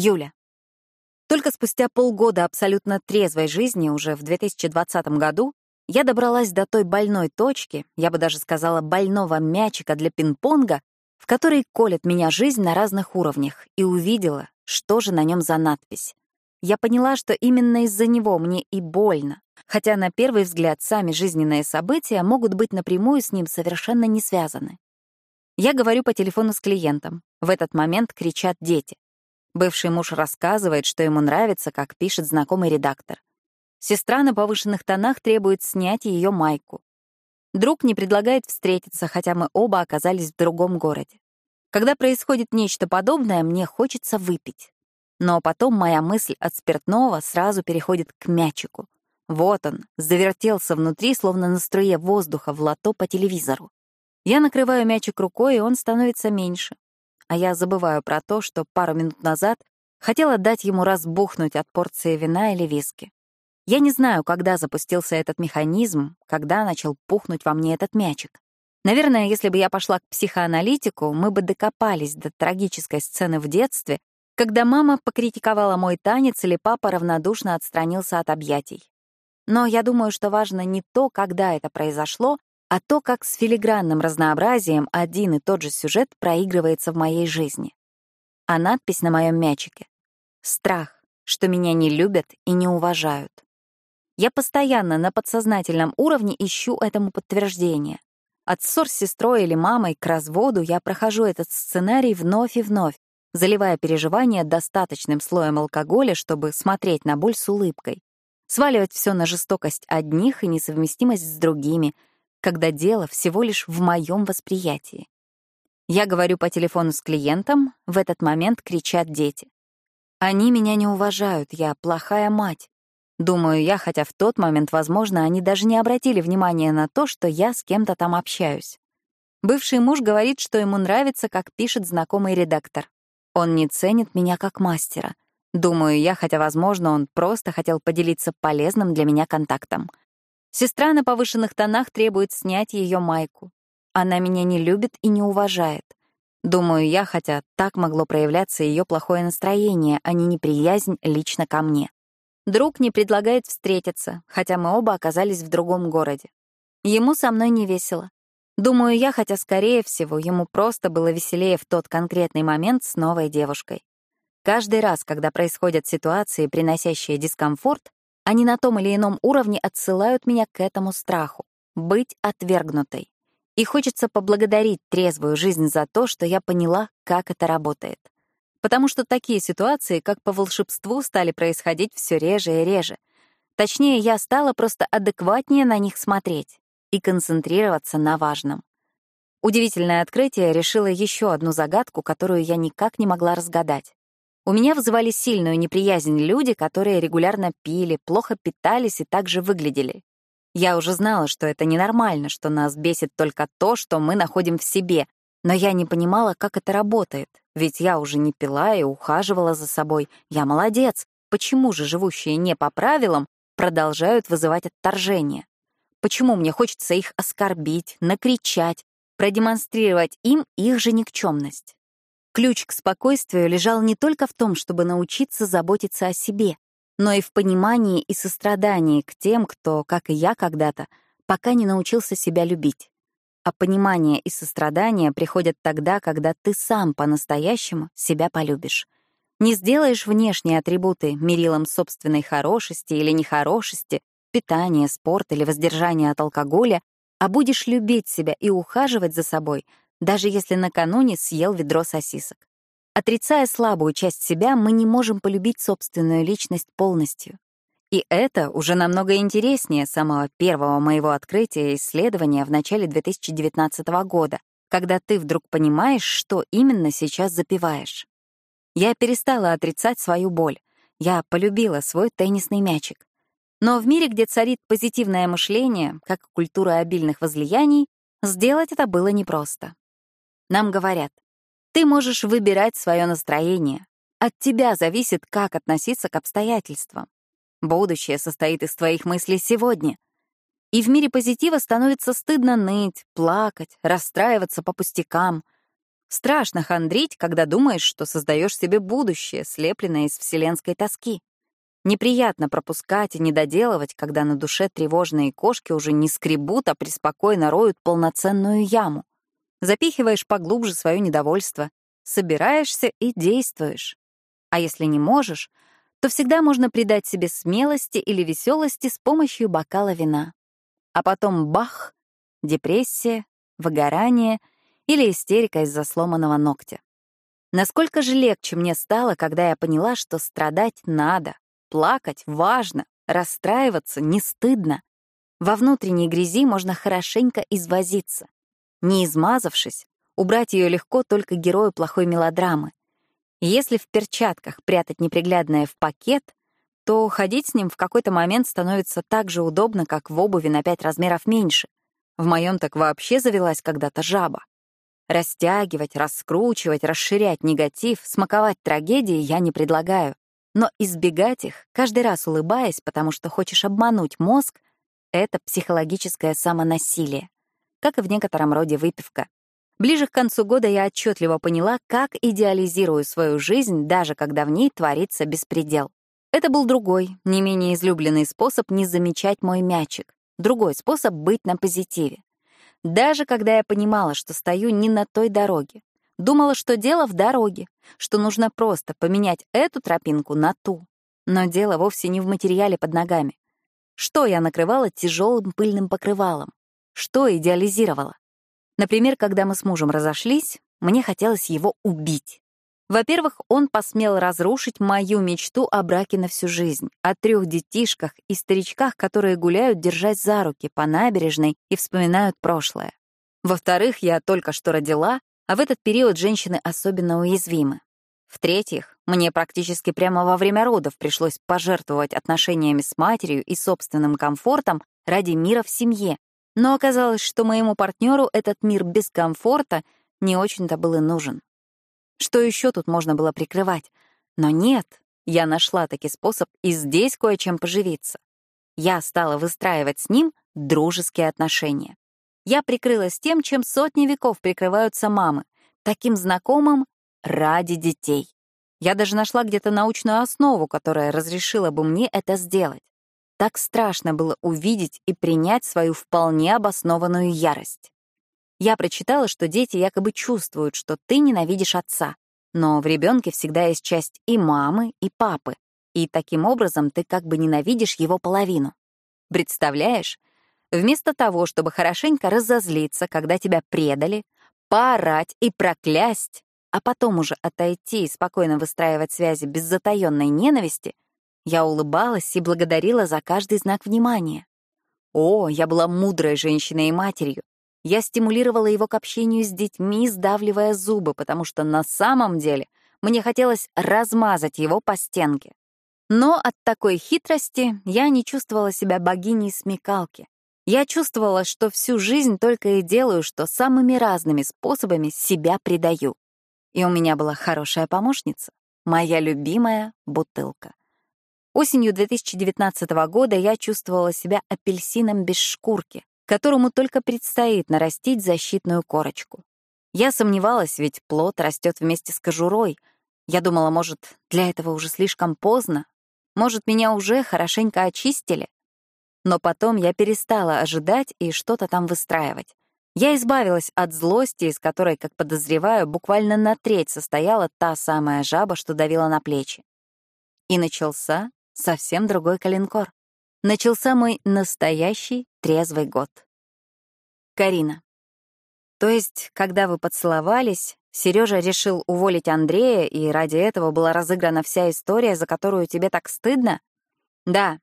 Юля. Только спустя полгода абсолютно трезвой жизни, уже в 2020 году, я добралась до той больной точки, я бы даже сказала больного мячика для пинг-понга, в которой колет меня жизнь на разных уровнях, и увидела, что же на нем за надпись. Я поняла, что именно из-за него мне и больно, хотя на первый взгляд сами жизненные события могут быть напрямую с ним совершенно не связаны. Я говорю по телефону с клиентом. В этот момент кричат дети. Бывший муж рассказывает, что ему нравится, как пишет знакомый редактор. Сестра на повышенных тонах требует снять ее майку. Друг не предлагает встретиться, хотя мы оба оказались в другом городе. Когда происходит нечто подобное, мне хочется выпить. Но потом моя мысль от спиртного сразу переходит к мячику. Вот он, завертелся внутри, словно на струе воздуха в лото по телевизору. Я накрываю мячик рукой, и он становится меньше. А я забываю про то, что пару минут назад хотела дать ему разбухнуть от порции вина или виски. Я не знаю, когда запустился этот механизм, когда начал пухнуть во мне этот мячик. Наверное, если бы я пошла к психоаналитику, мы бы докопались до трагической сцены в детстве, когда мама покритиковала мой танец или папа равнодушно отстранился от объятий. Но я думаю, что важно не то, когда это произошло, а то, как с филигранным разнообразием один и тот же сюжет проигрывается в моей жизни. А надпись на моем мячике — страх, что меня не любят и не уважают. Я постоянно на подсознательном уровне ищу этому подтверждение. От ссор с сестрой или мамой к разводу я прохожу этот сценарий вновь и вновь, заливая переживания достаточным слоем алкоголя, чтобы смотреть на боль с улыбкой, сваливать все на жестокость одних и несовместимость с другими, когда дело всего лишь в моем восприятии. Я говорю по телефону с клиентом, в этот момент кричат дети. Они меня не уважают, я плохая мать. Думаю я, хотя в тот момент, возможно, они даже не обратили внимания на то, что я с кем-то там общаюсь. Бывший муж говорит, что ему нравится, как пишет знакомый редактор. Он не ценит меня как мастера. Думаю я, хотя, возможно, он просто хотел поделиться полезным для меня контактом. Сестра на повышенных тонах требует снять ее майку. Она меня не любит и не уважает. Думаю я, хотя так могло проявляться ее плохое настроение, а не неприязнь лично ко мне. Друг не предлагает встретиться, хотя мы оба оказались в другом городе. Ему со мной не весело. Думаю я, хотя, скорее всего, ему просто было веселее в тот конкретный момент с новой девушкой. Каждый раз, когда происходят ситуации, приносящие дискомфорт, они на том или ином уровне отсылают меня к этому страху — быть отвергнутой. И хочется поблагодарить трезвую жизнь за то, что я поняла, как это работает потому что такие ситуации, как по волшебству, стали происходить все реже и реже. Точнее, я стала просто адекватнее на них смотреть и концентрироваться на важном. Удивительное открытие решило еще одну загадку, которую я никак не могла разгадать. У меня вызывали сильную неприязнь люди, которые регулярно пили, плохо питались и также выглядели. Я уже знала, что это ненормально, что нас бесит только то, что мы находим в себе, но я не понимала, как это работает, ведь я уже не пила и ухаживала за собой. Я молодец. Почему же живущие не по правилам продолжают вызывать отторжение? Почему мне хочется их оскорбить, накричать, продемонстрировать им их же никчемность? Ключ к спокойствию лежал не только в том, чтобы научиться заботиться о себе, но и в понимании и сострадании к тем, кто, как и я когда-то, пока не научился себя любить. А понимание и сострадание приходят тогда, когда ты сам по-настоящему себя полюбишь. Не сделаешь внешние атрибуты мерилом собственной хорошести или нехорошести, питание, спорт или воздержание от алкоголя, а будешь любить себя и ухаживать за собой, даже если накануне съел ведро сосисок. Отрицая слабую часть себя, мы не можем полюбить собственную личность полностью. И это уже намного интереснее самого первого моего открытия и исследования в начале 2019 года, когда ты вдруг понимаешь, что именно сейчас запиваешь. Я перестала отрицать свою боль. Я полюбила свой теннисный мячик. Но в мире, где царит позитивное мышление, как культура обильных возлияний, сделать это было непросто. Нам говорят, ты можешь выбирать свое настроение. От тебя зависит, как относиться к обстоятельствам. Будущее состоит из твоих мыслей сегодня. И в мире позитива становится стыдно ныть, плакать, расстраиваться по пустякам. Страшно хандрить, когда думаешь, что создаешь себе будущее, слепленное из вселенской тоски. Неприятно пропускать и недоделывать, когда на душе тревожные кошки уже не скребут, а преспокойно роют полноценную яму. Запихиваешь поглубже свое недовольство, собираешься и действуешь. А если не можешь, то всегда можно придать себе смелости или веселости с помощью бокала вина. А потом бах, депрессия, выгорание или истерика из-за сломанного ногтя. Насколько же легче мне стало, когда я поняла, что страдать надо, плакать важно, расстраиваться не стыдно. Во внутренней грязи можно хорошенько извозиться. Не измазавшись, убрать ее легко только герою плохой мелодрамы. Если в перчатках прятать неприглядное в пакет, то ходить с ним в какой-то момент становится так же удобно, как в обуви на пять размеров меньше. В моем так вообще завелась когда-то жаба. Растягивать, раскручивать, расширять негатив, смаковать трагедии я не предлагаю. Но избегать их, каждый раз улыбаясь, потому что хочешь обмануть мозг, это психологическое самонасилие, как и в некотором роде выпивка. Ближе к концу года я отчетливо поняла, как идеализирую свою жизнь, даже когда в ней творится беспредел. Это был другой, не менее излюбленный способ не замечать мой мячик, другой способ быть на позитиве. Даже когда я понимала, что стою не на той дороге, думала, что дело в дороге, что нужно просто поменять эту тропинку на ту. Но дело вовсе не в материале под ногами. Что я накрывала тяжелым пыльным покрывалом? Что идеализировала? Например, когда мы с мужем разошлись, мне хотелось его убить. Во-первых, он посмел разрушить мою мечту о браке на всю жизнь, о трех детишках и старичках, которые гуляют, держась за руки по набережной и вспоминают прошлое. Во-вторых, я только что родила, а в этот период женщины особенно уязвимы. В-третьих, мне практически прямо во время родов пришлось пожертвовать отношениями с матерью и собственным комфортом ради мира в семье, но оказалось, что моему партнеру этот мир без комфорта не очень-то был и нужен. Что еще тут можно было прикрывать? Но нет, я нашла таки способ и здесь кое-чем поживиться. Я стала выстраивать с ним дружеские отношения. Я прикрылась тем, чем сотни веков прикрываются мамы, таким знакомым ради детей. Я даже нашла где-то научную основу, которая разрешила бы мне это сделать. Так страшно было увидеть и принять свою вполне обоснованную ярость. Я прочитала, что дети якобы чувствуют, что ты ненавидишь отца, но в ребенке всегда есть часть и мамы, и папы, и таким образом ты как бы ненавидишь его половину. Представляешь? Вместо того, чтобы хорошенько разозлиться, когда тебя предали, поорать и проклясть, а потом уже отойти и спокойно выстраивать связи без затаённой ненависти — я улыбалась и благодарила за каждый знак внимания. О, я была мудрой женщиной и матерью. Я стимулировала его к общению с детьми, сдавливая зубы, потому что на самом деле мне хотелось размазать его по стенке. Но от такой хитрости я не чувствовала себя богиней смекалки. Я чувствовала, что всю жизнь только и делаю, что самыми разными способами себя предаю. И у меня была хорошая помощница, моя любимая бутылка. Осенью 2019 года я чувствовала себя апельсином без шкурки, которому только предстоит нарастить защитную корочку. Я сомневалась, ведь плод растет вместе с кожурой. Я думала, может, для этого уже слишком поздно, может, меня уже хорошенько очистили. Но потом я перестала ожидать и что-то там выстраивать. Я избавилась от злости, из которой, как подозреваю, буквально на треть состояла та самая жаба, что давила на плечи. И начался совсем другой калинкор. Начался мой настоящий трезвый год. Карина. То есть, когда вы поцеловались, Сережа решил уволить Андрея, и ради этого была разыграна вся история, за которую тебе так стыдно? Да,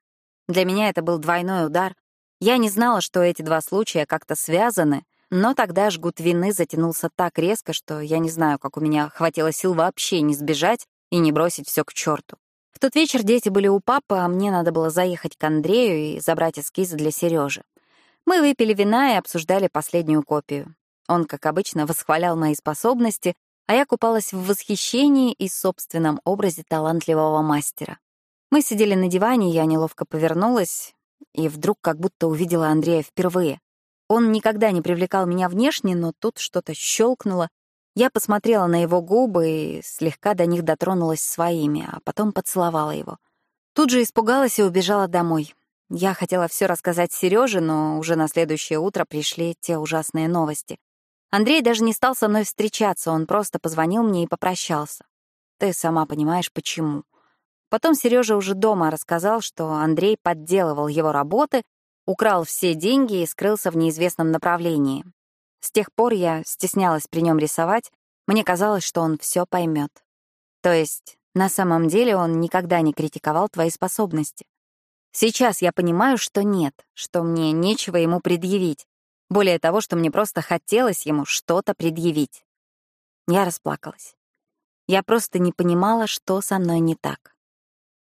для меня это был двойной удар. Я не знала, что эти два случая как-то связаны, но тогда жгут вины затянулся так резко, что я не знаю, как у меня хватило сил вообще не сбежать и не бросить все к черту. В тот вечер дети были у папы, а мне надо было заехать к Андрею и забрать эскизы для Сережи. Мы выпили вина и обсуждали последнюю копию. Он, как обычно, восхвалял мои способности, а я купалась в восхищении и собственном образе талантливого мастера. Мы сидели на диване, я неловко повернулась и вдруг как будто увидела Андрея впервые. Он никогда не привлекал меня внешне, но тут что-то щелкнуло. Я посмотрела на его губы и слегка до них дотронулась своими, а потом поцеловала его. Тут же испугалась и убежала домой. Я хотела все рассказать Сереже, но уже на следующее утро пришли те ужасные новости. Андрей даже не стал со мной встречаться, он просто позвонил мне и попрощался. Ты сама понимаешь, почему. Потом Сережа уже дома рассказал, что Андрей подделывал его работы, украл все деньги и скрылся в неизвестном направлении. С тех пор я стеснялась при нем рисовать, мне казалось, что он все поймет. То есть, на самом деле он никогда не критиковал твои способности. Сейчас я понимаю, что нет, что мне нечего ему предъявить. Более того, что мне просто хотелось ему что-то предъявить. Я расплакалась. Я просто не понимала, что со мной не так.